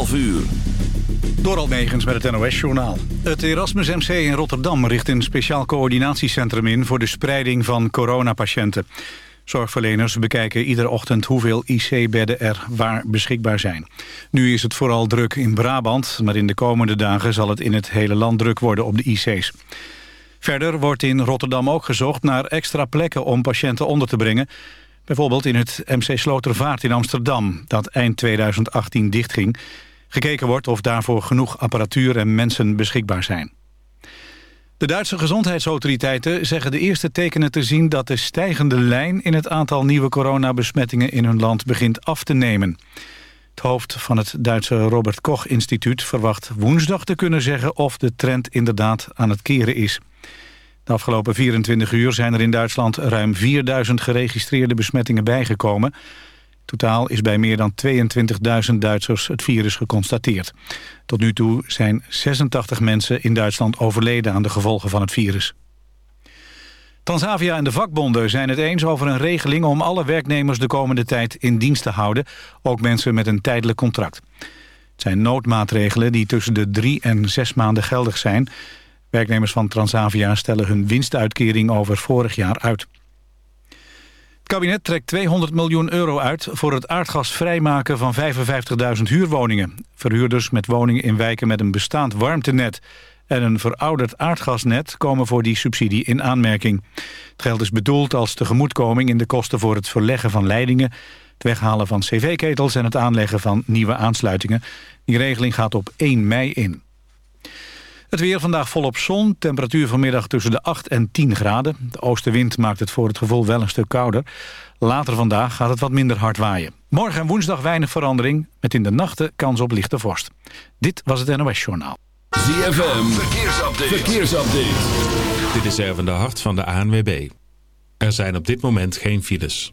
12 uur. Door Megens met het NOS-journaal. Het Erasmus MC in Rotterdam richt een speciaal coördinatiecentrum in... voor de spreiding van coronapatiënten. Zorgverleners bekijken iedere ochtend hoeveel IC-bedden er waar beschikbaar zijn. Nu is het vooral druk in Brabant... maar in de komende dagen zal het in het hele land druk worden op de IC's. Verder wordt in Rotterdam ook gezocht naar extra plekken om patiënten onder te brengen... Bijvoorbeeld in het MC Slotervaart in Amsterdam, dat eind 2018 dichtging. Gekeken wordt of daarvoor genoeg apparatuur en mensen beschikbaar zijn. De Duitse gezondheidsautoriteiten zeggen de eerste tekenen te zien... dat de stijgende lijn in het aantal nieuwe coronabesmettingen in hun land begint af te nemen. Het hoofd van het Duitse Robert Koch Instituut verwacht woensdag te kunnen zeggen... of de trend inderdaad aan het keren is. De afgelopen 24 uur zijn er in Duitsland ruim 4000 geregistreerde besmettingen bijgekomen. Totaal is bij meer dan 22.000 Duitsers het virus geconstateerd. Tot nu toe zijn 86 mensen in Duitsland overleden aan de gevolgen van het virus. Transavia en de vakbonden zijn het eens over een regeling om alle werknemers de komende tijd in dienst te houden, ook mensen met een tijdelijk contract. Het zijn noodmaatregelen die tussen de drie en zes maanden geldig zijn. Werknemers van Transavia stellen hun winstuitkering over vorig jaar uit. Kabinet trekt 200 miljoen euro uit voor het aardgasvrijmaken van 55.000 huurwoningen. Verhuurders met woningen in wijken met een bestaand warmtenet en een verouderd aardgasnet komen voor die subsidie in aanmerking. Het geld is bedoeld als tegemoetkoming in de kosten voor het verleggen van leidingen, het weghalen van cv-ketels en het aanleggen van nieuwe aansluitingen. Die regeling gaat op 1 mei in. Het weer vandaag volop zon. Temperatuur vanmiddag tussen de 8 en 10 graden. De oostenwind maakt het voor het gevoel wel een stuk kouder. Later vandaag gaat het wat minder hard waaien. Morgen en woensdag weinig verandering. Met in de nachten kans op lichte vorst. Dit was het NOS Journaal. ZFM. Verkeersupdate. Verkeersupdate. Dit is Erwin de Hart van de ANWB. Er zijn op dit moment geen files.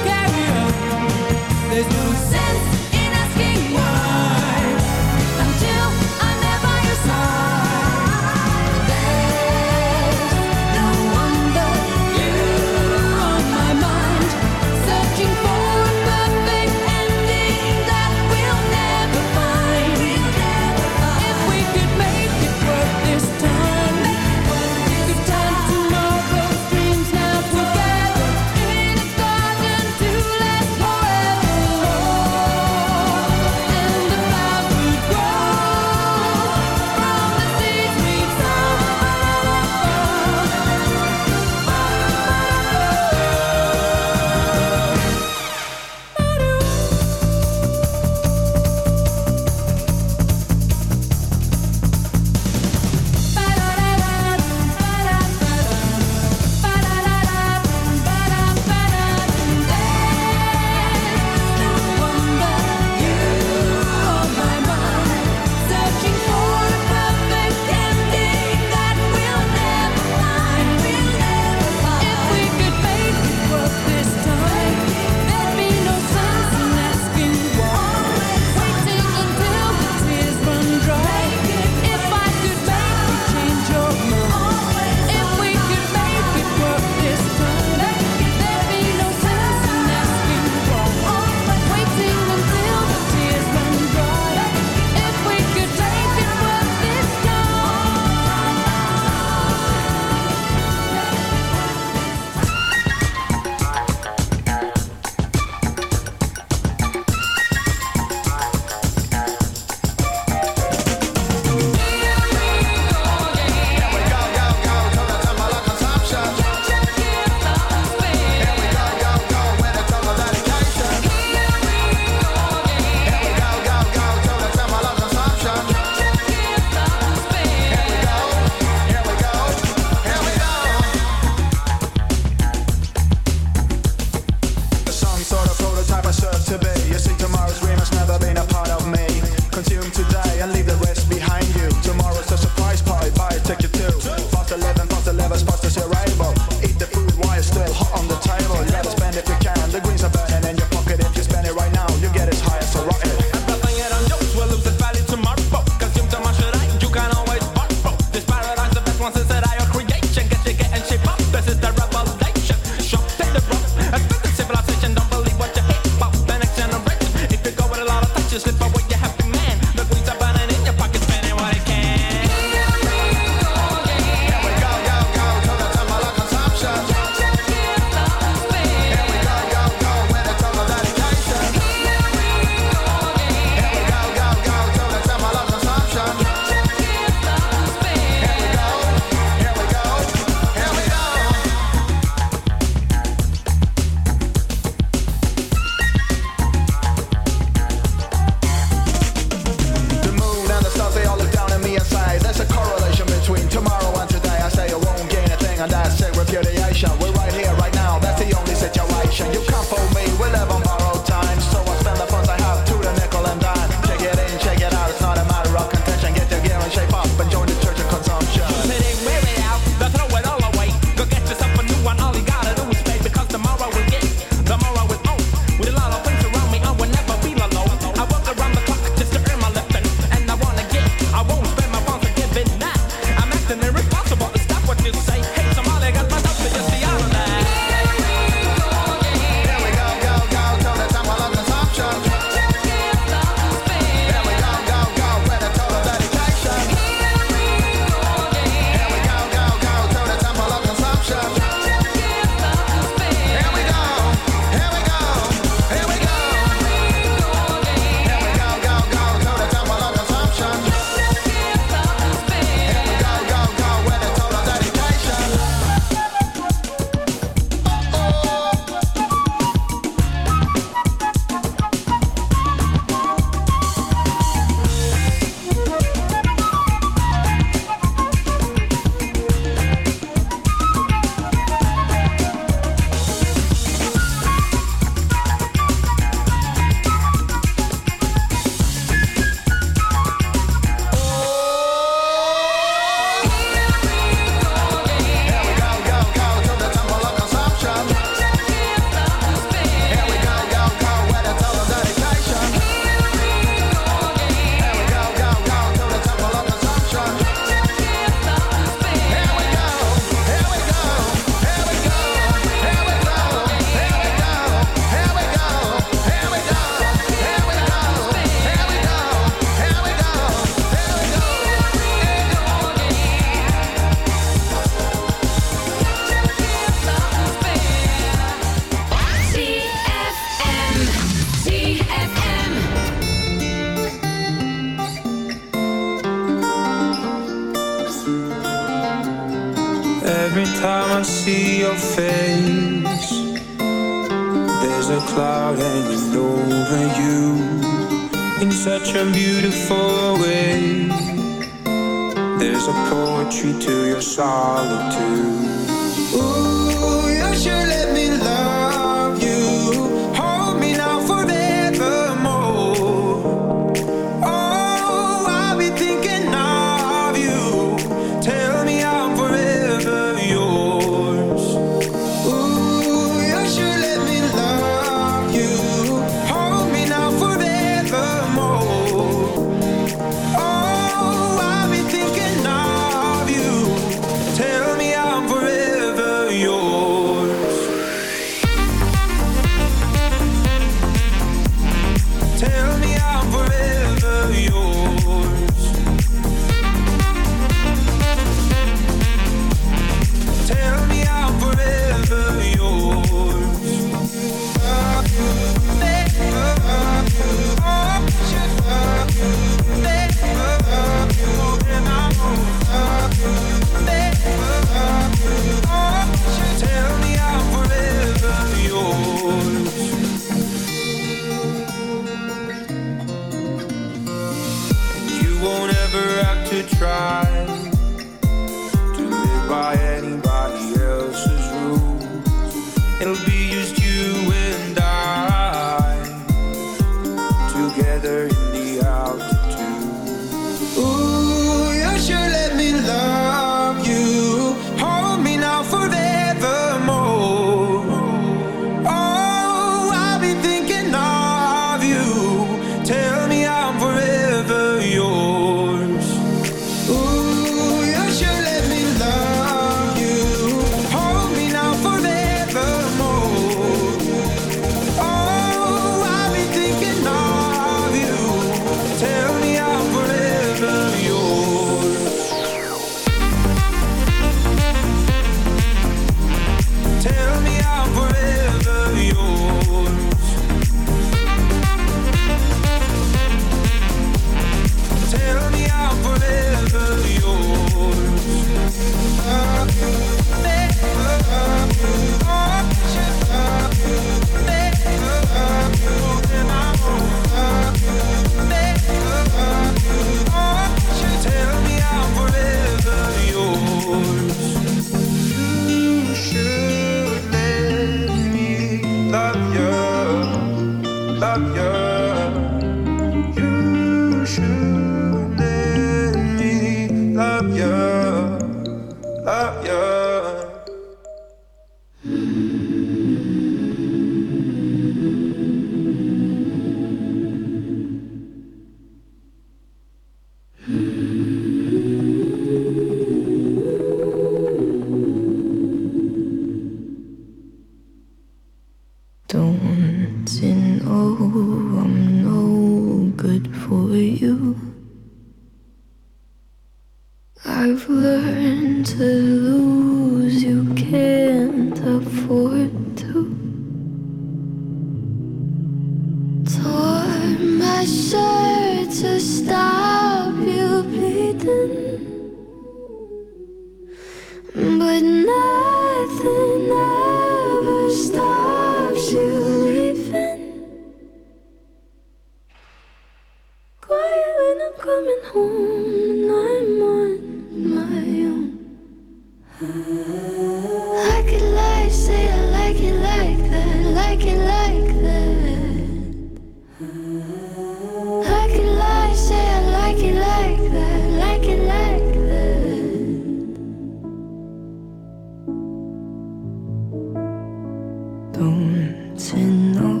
Don't you know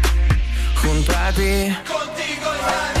happy. Contigo y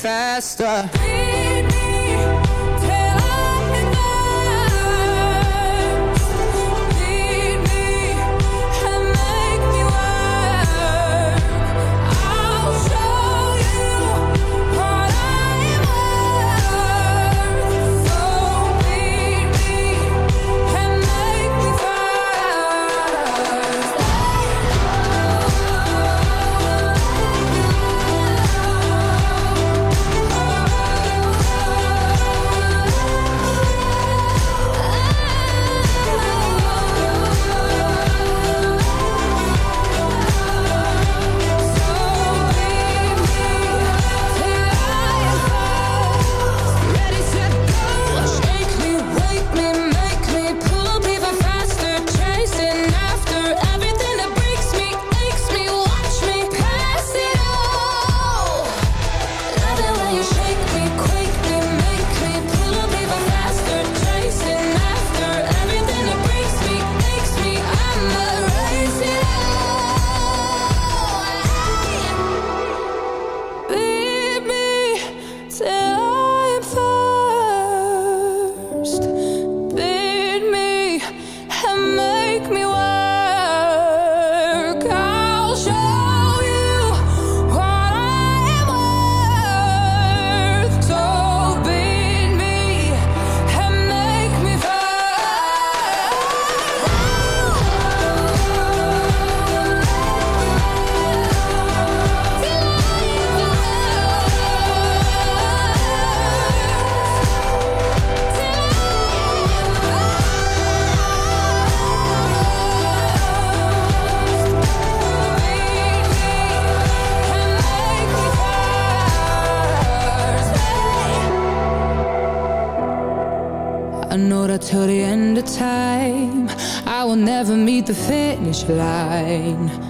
faster. line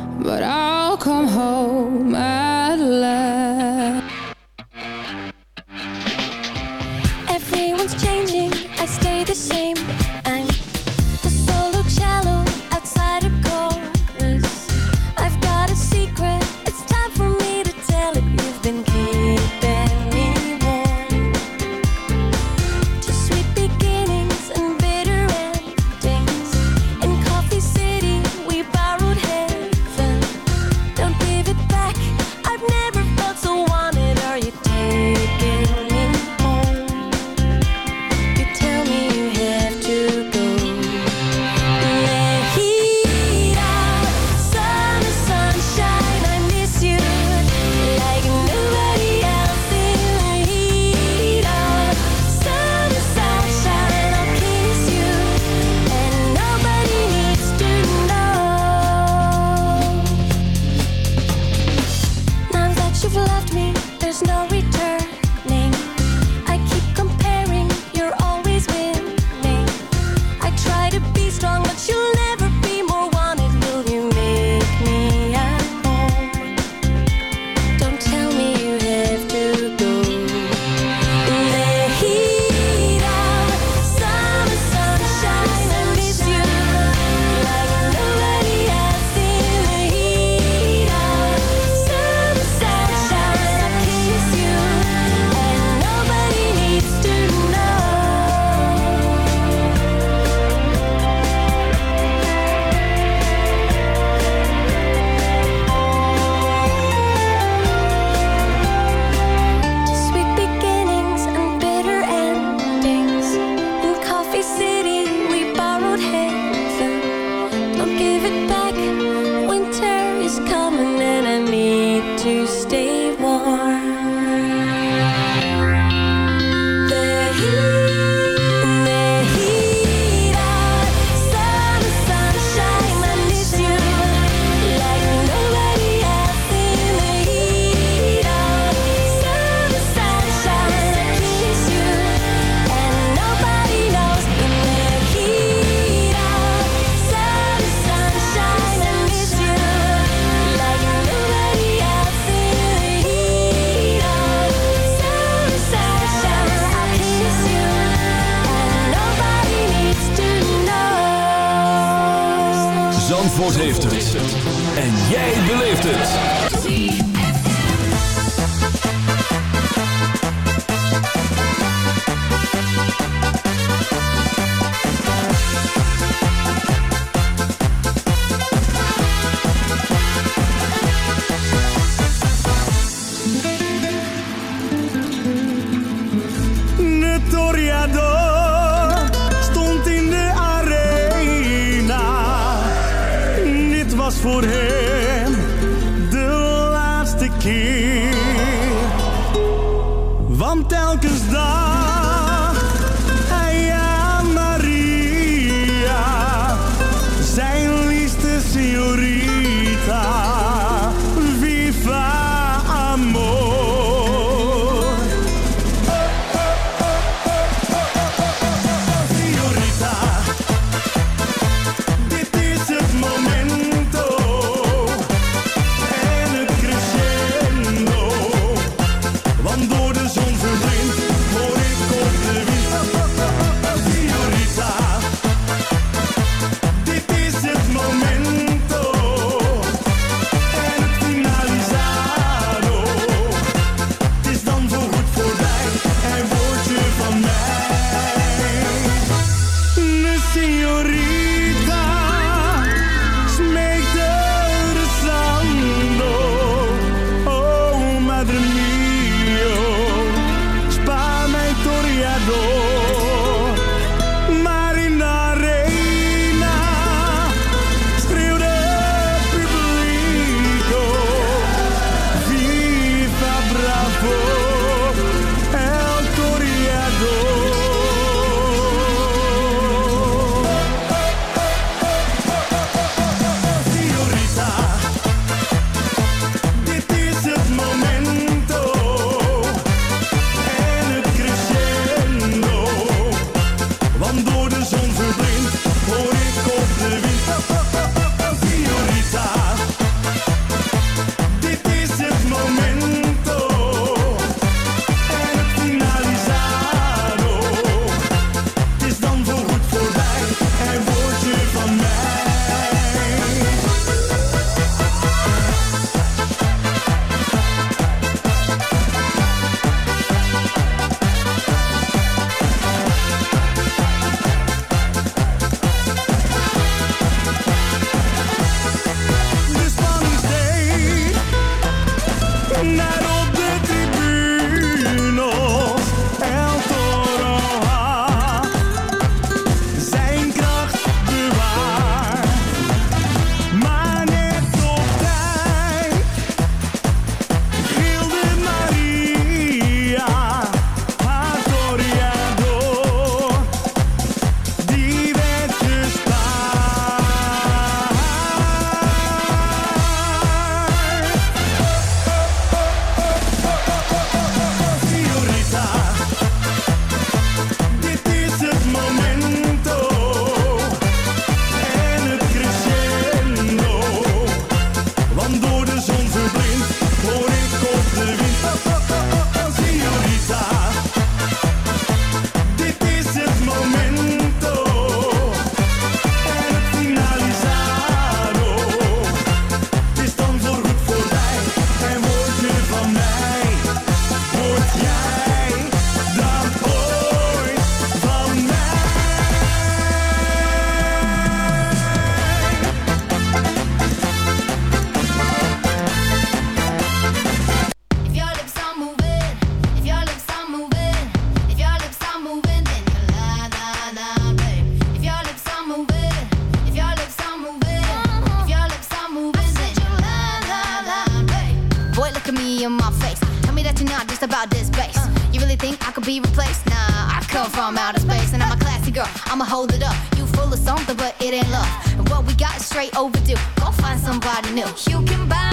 straight overdue. Go find somebody new. You can buy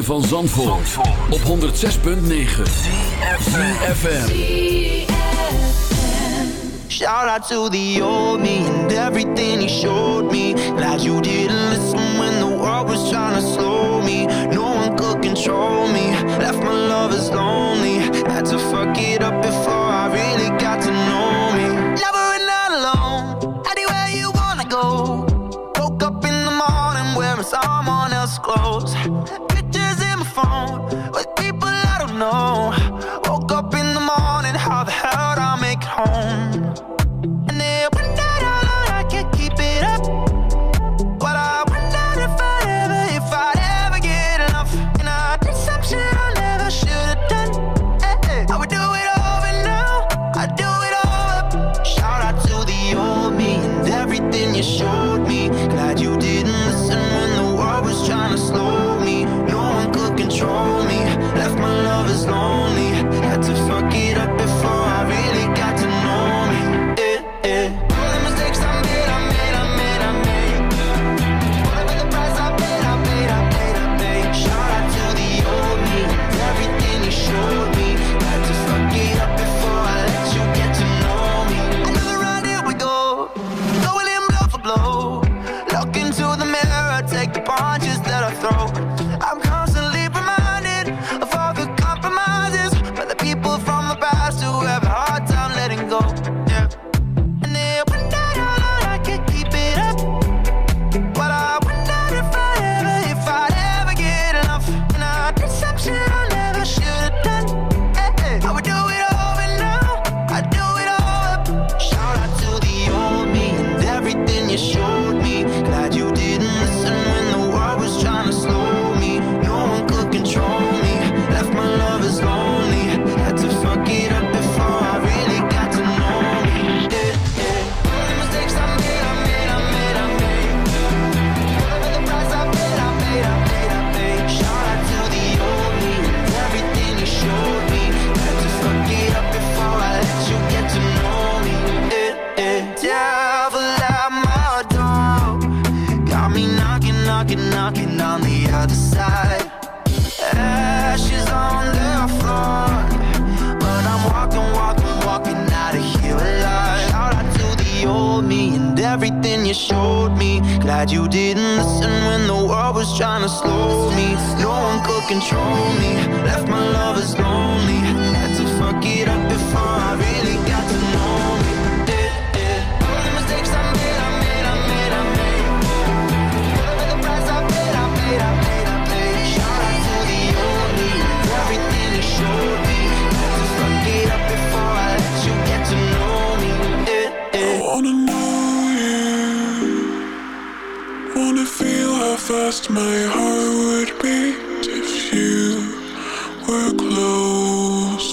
van Zandvoort, op 106.9 CFFM Shout out to the old me and everything he showed me. Glad you didn't listen when the world was trying to slow me. No one could control me, left my lovers lonely. Had to fuck it up before I really got to know me. Never and not alone, anywhere you wanna go. Woke up in the morning wearing someone else clothes.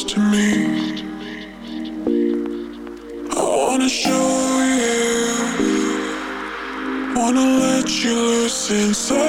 to me. I wanna show you, wanna let you loose inside.